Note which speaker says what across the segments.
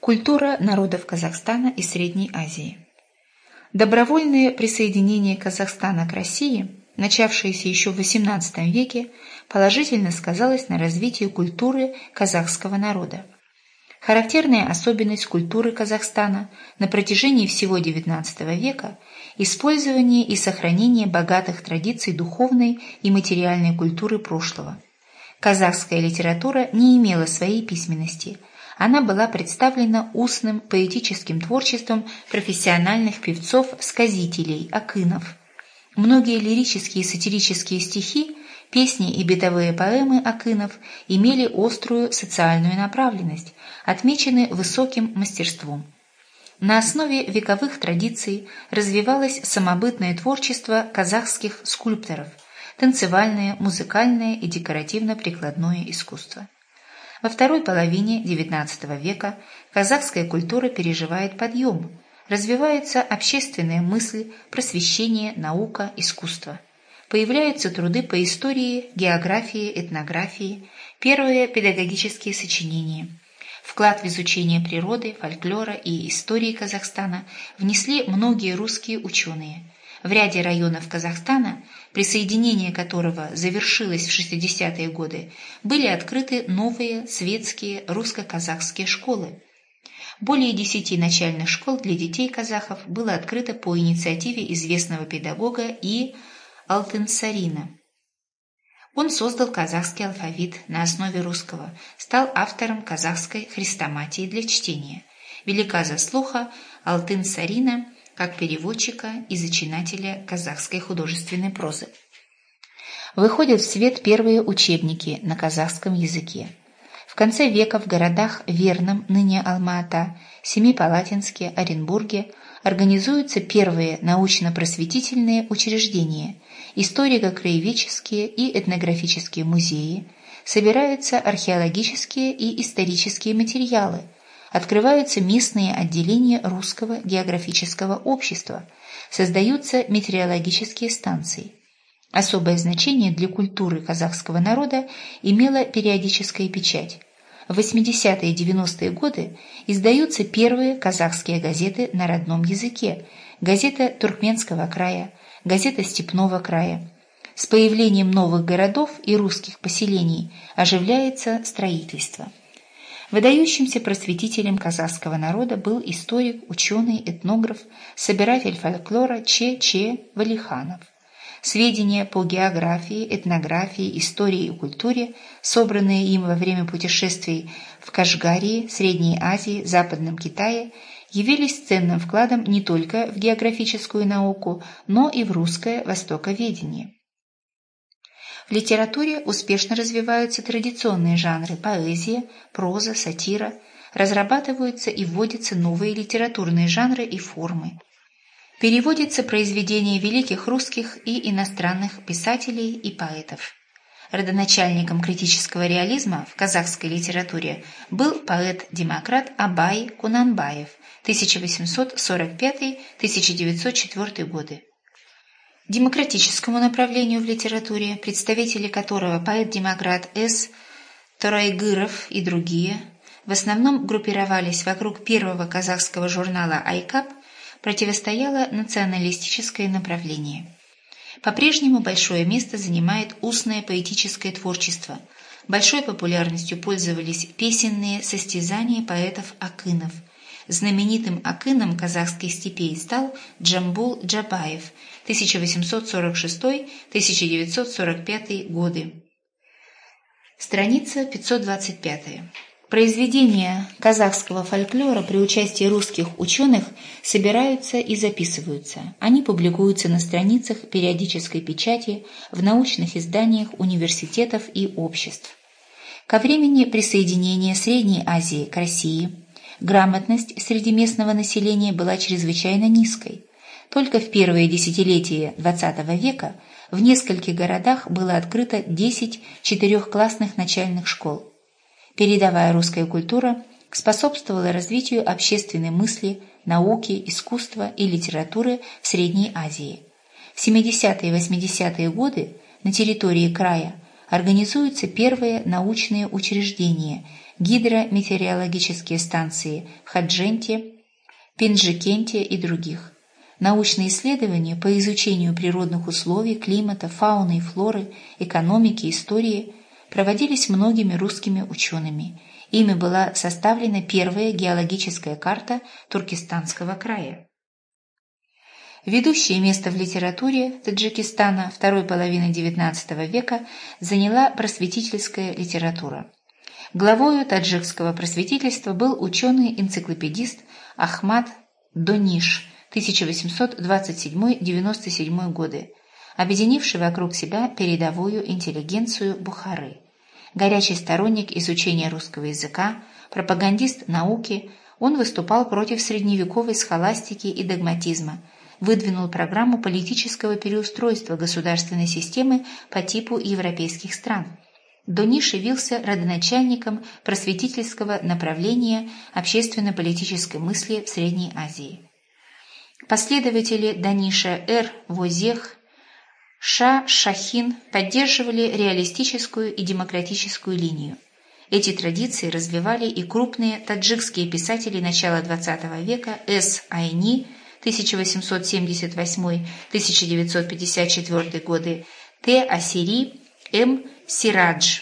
Speaker 1: Культура народов Казахстана и Средней Азии. Добровольное присоединение Казахстана к России, начавшееся еще в XVIII веке, положительно сказалось на развитии культуры казахского народа. Характерная особенность культуры Казахстана на протяжении всего XIX века – использование и сохранение богатых традиций духовной и материальной культуры прошлого. Казахская литература не имела своей письменности, она была представлена устным поэтическим творчеством профессиональных певцов-сказителей, акынов. Многие лирические и сатирические стихи, песни и бытовые поэмы акынов имели острую социальную направленность, отмечены высоким мастерством. На основе вековых традиций развивалось самобытное творчество казахских скульпторов, танцевальное, музыкальное и декоративно-прикладное искусство. Во второй половине XIX века казахская культура переживает подъем, развивается общественная мысль, просвещение, наука, искусство. Появляются труды по истории, географии, этнографии, первые педагогические сочинения. Вклад в изучение природы, фольклора и истории Казахстана внесли многие русские ученые – в ряде районов Казахстана, присоединение которого завершилось в 60-е годы, были открыты новые светские русско-казахские школы. Более десяти начальных школ для детей казахов было открыто по инициативе известного педагога И. Алтынсарина. Он создал казахский алфавит на основе русского, стал автором казахской хрестоматии для чтения. Велика заслуга Алтын-Сарина – как переводчика и зачинателя казахской художественной прозы. Выходят в свет первые учебники на казахском языке. В конце века в городах Верном, ныне Алма-Ата, Семипалатинске, Оренбурге организуются первые научно-просветительные учреждения, историко-краеведческие и этнографические музеи, собираются археологические и исторические материалы – открываются местные отделения русского географического общества, создаются метеорологические станции. Особое значение для культуры казахского народа имела периодическая печать. В 80-е и 90-е годы издаются первые казахские газеты на родном языке, газета Туркменского края, газета Степного края. С появлением новых городов и русских поселений оживляется строительство. Выдающимся просветителем казахского народа был историк, ученый, этнограф, собиратель фольклора Че Че Валиханов. Сведения по географии, этнографии, истории и культуре, собранные им во время путешествий в Кашгарии, Средней Азии, Западном Китае, явились ценным вкладом не только в географическую науку, но и в русское востоковедение. В литературе успешно развиваются традиционные жанры – поэзия, проза, сатира. Разрабатываются и вводятся новые литературные жанры и формы. Переводятся произведения великих русских и иностранных писателей и поэтов. Родоначальником критического реализма в казахской литературе был поэт-демократ Абай Кунанбаев 1845-1904 годы демократическому направлению в литературе, представители которого поэт-демократ С. Торайгыров и другие, в основном группировались вокруг первого казахского журнала «Айкап», противостояло националистическое направление. По-прежнему большое место занимает устное поэтическое творчество. Большой популярностью пользовались песенные состязания поэтов-акынов – Знаменитым акыном казахских степей стал Джамбул Джабаев 1846-1945 годы. Страница 525. Произведения казахского фольклора при участии русских ученых собираются и записываются. Они публикуются на страницах периодической печати, в научных изданиях университетов и обществ. Ко времени присоединения Средней Азии к России – Грамотность среди местного населения была чрезвычайно низкой. Только в первые десятилетия XX века в нескольких городах было открыто 10 четырехклассных начальных школ. Передовая русская культура способствовала развитию общественной мысли, науки, искусства и литературы в Средней Азии. В 70-е и 80-е годы на территории края организуются первые научные учреждения – гидрометеорологические станции в Хадженте, Пинджикенте и других. Научные исследования по изучению природных условий, климата, фауны и флоры, экономики, истории проводились многими русскими учеными. Ими была составлена первая геологическая карта Туркестанского края. Ведущее место в литературе Таджикистана второй половины XIX века заняла просветительская литература. Главою таджикского просветительства был ученый-энциклопедист Ахмад Дониш 1827-97 годы, объединивший вокруг себя передовую интеллигенцию Бухары. Горячий сторонник изучения русского языка, пропагандист науки, он выступал против средневековой схоластики и догматизма, выдвинул программу политического переустройства государственной системы по типу европейских стран – Дониш явился родоначальником просветительского направления общественно-политической мысли в Средней Азии. Последователи Даниша Р. Возех, Ша Шахин поддерживали реалистическую и демократическую линию. Эти традиции развивали и крупные таджикские писатели начала XX века С. Айни 1878-1954 годы, Т. Асири, М. Сирадж.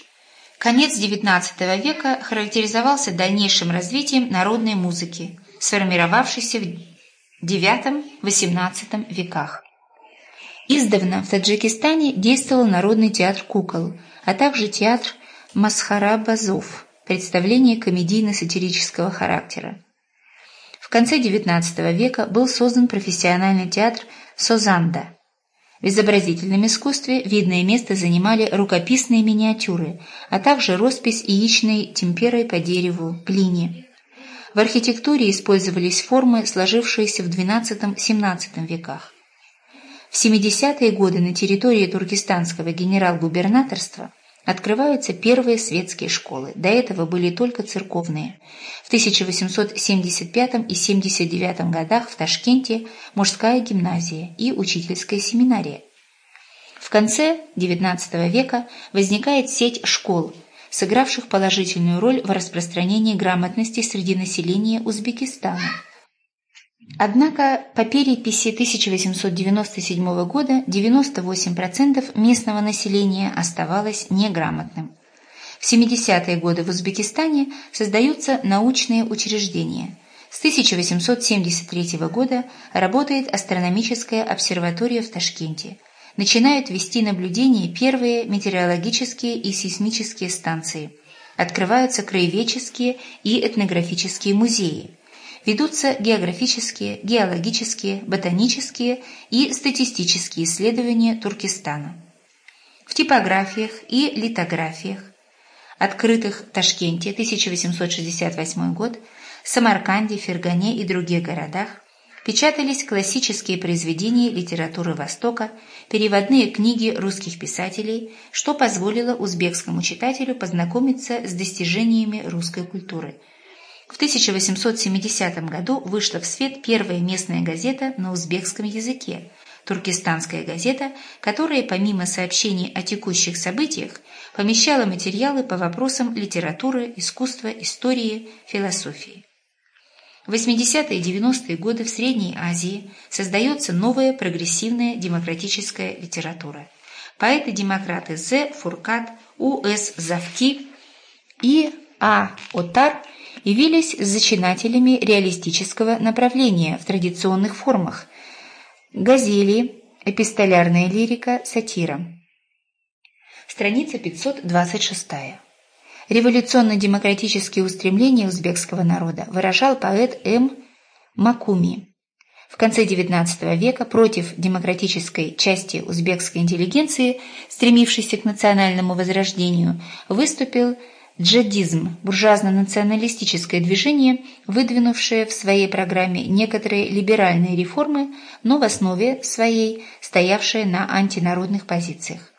Speaker 1: Конец XIX века характеризовался дальнейшим развитием народной музыки, сформировавшейся в IX-XVIII веках. Издавна в Таджикистане действовал народный театр кукол, а также театр Масхара-Базов, представление комедийно-сатирического характера. В конце XIX века был создан профессиональный театр «Созанда», в изобразительном искусстве видное место занимали рукописные миниатюры, а также роспись яичной темперой по дереву, глине. В архитектуре использовались формы, сложившиеся в XII-XVII веках. В 70-е годы на территории туркестанского генерал-губернаторства открываются первые светские школы, до этого были только церковные. В 1875 и 79 годах в Ташкенте мужская гимназия и учительская семинария. В конце XIX века возникает сеть школ, сыгравших положительную роль в распространении грамотности среди населения Узбекистана. Однако по переписи 1897 года 98% местного населения оставалось неграмотным. В 70-е годы в Узбекистане создаются научные учреждения. С 1873 года работает астрономическая обсерватория в Ташкенте. Начинают вести наблюдения первые метеорологические и сейсмические станции. Открываются краеведческие и этнографические музеи ведутся географические, геологические, ботанические и статистические исследования Туркестана. В типографиях и литографиях, открытых в Ташкенте 1868 год, Самарканде, Фергане и других городах, печатались классические произведения литературы Востока, переводные книги русских писателей, что позволило узбекскому читателю познакомиться с достижениями русской культуры – в 1870 году вышла в свет первая местная газета на узбекском языке «Туркестанская газета», которая помимо сообщений о текущих событиях помещала материалы по вопросам литературы, искусства, истории, философии. В 80-е и 90-е годы в Средней Азии создается новая прогрессивная демократическая литература. Поэты-демократы З. Фуркат, У. С. Завки и А. Отар – явились зачинателями реалистического направления в традиционных формах – газели, эпистолярная лирика, сатира. Страница 526. Революционно-демократические устремления узбекского народа выражал поэт М. Макуми. В конце XIX века против демократической части узбекской интеллигенции, стремившейся к национальному возрождению, выступил Джадизм – буржуазно-националистическое движение, выдвинувшее в своей программе некоторые либеральные реформы, но в основе своей стоявшее на антинародных позициях.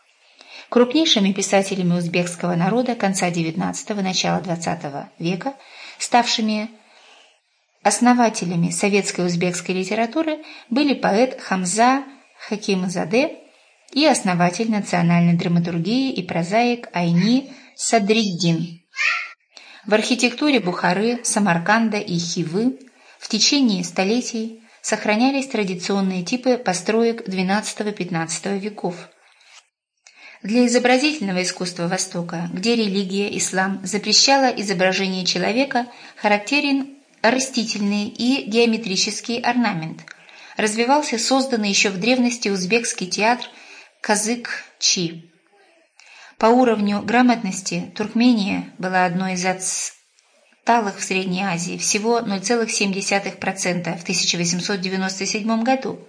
Speaker 1: Крупнейшими писателями узбекского народа конца XIX – начала XX века, ставшими основателями советской узбекской литературы, были поэт Хамза Хакимзаде и основатель национальной драматургии и прозаик Айни Садриддин. В архитектуре Бухары, Самарканда и Хивы в течение столетий сохранялись традиционные типы построек XII-XV веков. Для изобразительного искусства Востока, где религия, ислам запрещала изображение человека, характерен растительный и геометрический орнамент. Развивался созданный еще в древности узбекский театр Казык-Чи. По уровню грамотности Туркмения была одной из отсталых в Средней Азии, всего 0,7% в 1897 году.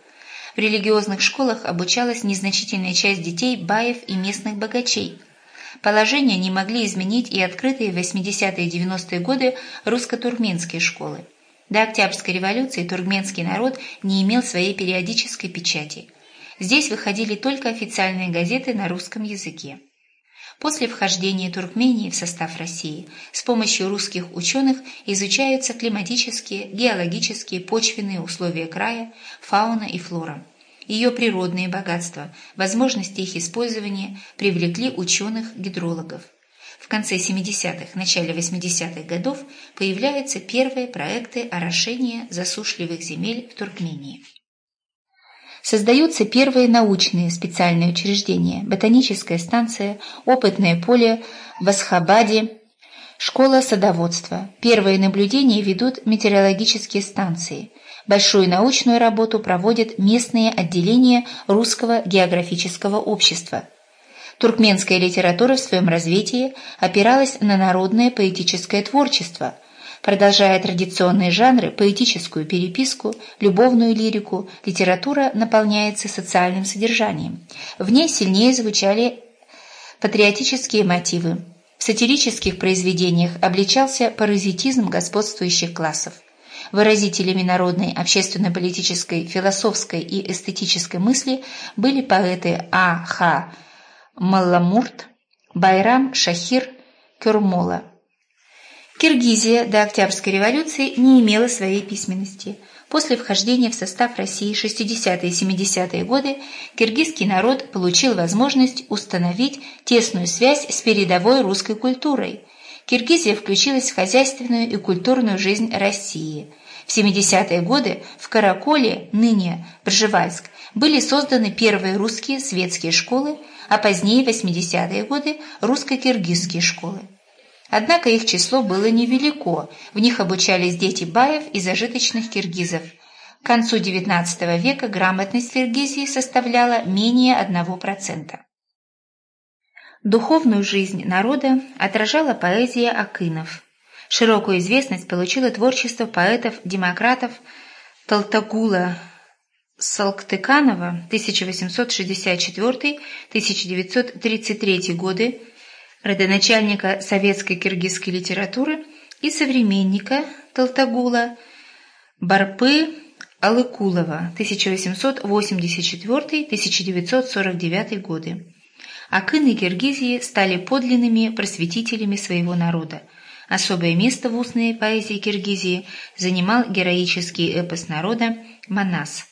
Speaker 1: В религиозных школах обучалась незначительная часть детей баев и местных богачей. Положение не могли изменить и открытые в 80-е и 90-е годы русско-туркменские школы. До Октябрьской революции туркменский народ не имел своей периодической печати. Здесь выходили только официальные газеты на русском языке. После вхождения Туркмении в состав России с помощью русских ученых изучаются климатические, геологические, почвенные условия края, фауна и флора. Ее природные богатства, возможности их использования привлекли ученых-гидрологов. В конце 70-х, начале 80-х годов появляются первые проекты орошения засушливых земель в Туркмении. Создаются первые научные специальные учреждения, ботаническая станция, опытное поле в Асхабаде, школа садоводства. Первые наблюдения ведут метеорологические станции. Большую научную работу проводят местные отделения Русского географического общества. Туркменская литература в своем развитии опиралась на народное поэтическое творчество – Продолжая традиционные жанры, поэтическую переписку, любовную лирику, литература наполняется социальным содержанием. В ней сильнее звучали патриотические мотивы. В сатирических произведениях обличался паразитизм господствующих классов. Выразителями народной общественно-политической, философской и эстетической мысли были поэты А. Х. Малламурт, Байрам Шахир Кюрмола. Киргизия до Октябрьской революции не имела своей письменности. После вхождения в состав России 60-е и 70-е годы киргизский народ получил возможность установить тесную связь с передовой русской культурой. Киргизия включилась в хозяйственную и культурную жизнь России. В 70-е годы в Караколе, ныне Пржевальск, были созданы первые русские светские школы, а позднее, в 80-е годы, русско-киргизские школы. Однако их число было невелико, в них обучались дети баев и зажиточных киргизов. К концу XIX века грамотность Киргизии составляла менее 1%. Духовную жизнь народа отражала поэзия Акынов. Широкую известность получило творчество поэтов-демократов Талтагула Салктыканова 1864-1933 годы, родоначальника советской киргизской литературы и современника Талтагула Барпы Алыкулова 1884-1949 годы. Акыны Киргизии стали подлинными просветителями своего народа. Особое место в устной поэзии Киргизии занимал героический эпос народа «Манас».